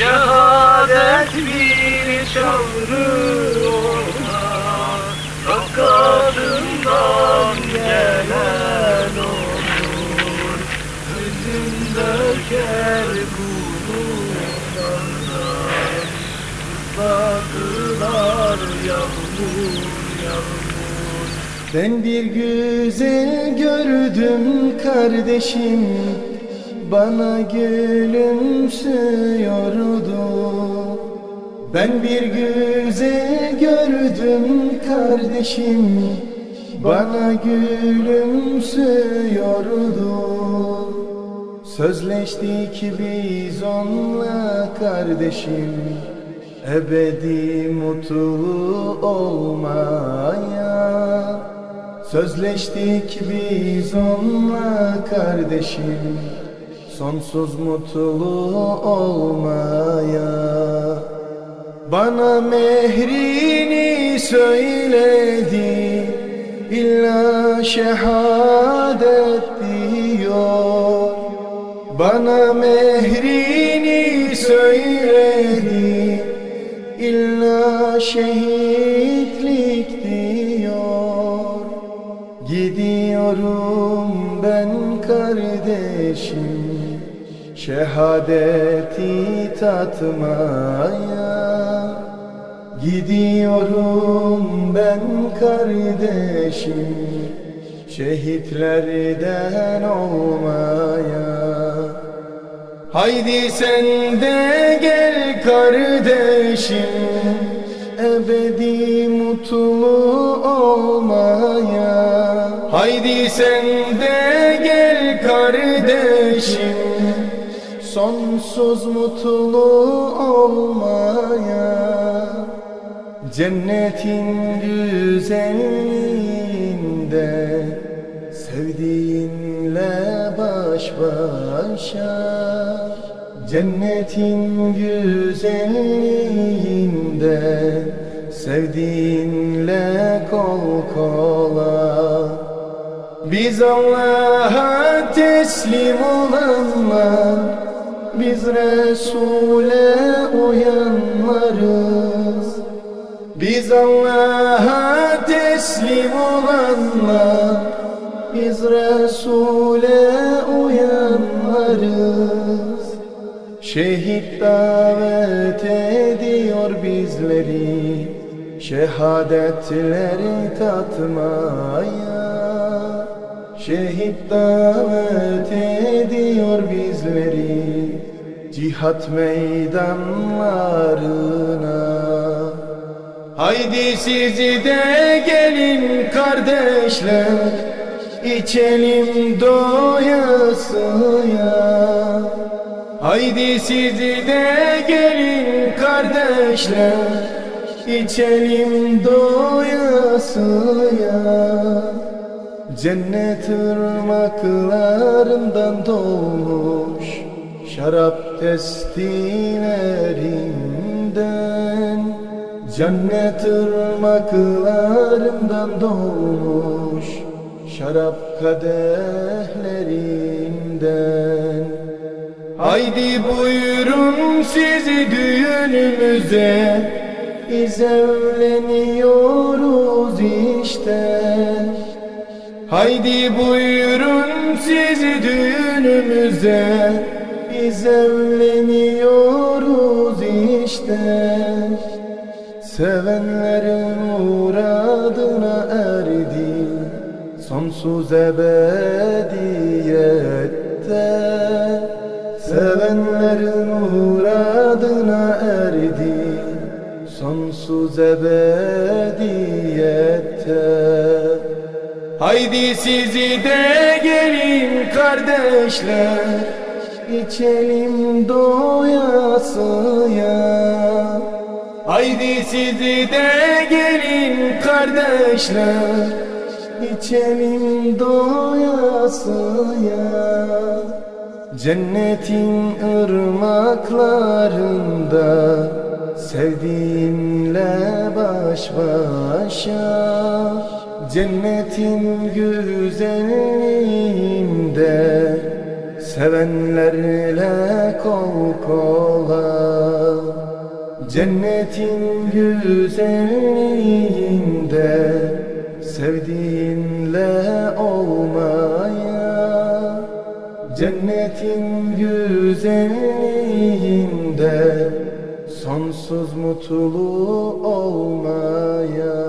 Şehadet bir çağrı ona Hakkanından gelen olur. Hüzün döker kulunlardan yağmur yağmur Ben bir güzel gördüm kardeşim Bana gülümsüyordu Ben bir güzel gördüm kardeşim. Bana gülümsüyordu Sözleştik biz onunla kardeşim. Ebedi mutlu olmaya. Sözleştik biz onunla kardeşim Sonsuz mutlu olmaya. Bana mehrini söyledi İlla şehadet diyor. Bana mehrini söyledi İlla şehitlik diyor. Gidiyorum ben kardeşim Şehadeti tatmaya Gidiyorum ben kardeşim Şehitlerden olmaya. Haydi sen de gel kardeşim Ebedi mutlu olmaya. Haydi sen de gel kardeşim Sonsuz mutlu olmaya Cennetin güzelliğinde Sevdiğinle baş başa Cennetin güzelliğinde Sevdiğinle kol kola. Biz Allah'a teslim olanlar Biz Resul'e uyanlarız Biz Allah'a teslim olanlar. Biz Resul'e uyanlarız Şehit davet ediyor bizleri. Şehadetleri tatmaya. Şehit davet ediyor Cihat meydanlarına. Haydi sizi de gelin kardeşler İçelim doyasıya. Haydi sizi de gelin kardeşler İçelim doyasıya. Cennet ırmaklarından doğmuş Şarap testilerinden Cennet ırmaklarından doğmuş Şarap kadehlerinden Haydi buyurun sizi düğünümüze Biz evleniyoruz işte. Haydi buyurun sizi düğünümüze Biz evleniyoruz işte. Sevenlerin muradına erdi. Sonsuz ebediyette. Sevenlerin muradına erdi. Sonsuz ebediyette. Haydi sizi de gelin kardeşler İçelim doyasıya. Haydi sizi de gelin kardeşler. İçelim doyasıya. Cennetin ırmaklarında Sevdiğinle baş başa. Cennetin güzelliğinde Sevenlerle kol kola Cennetin güzelliğinde Sevdiğinle olmaya. Cennetin güzelliğinde Sonsuz mutlu olmaya.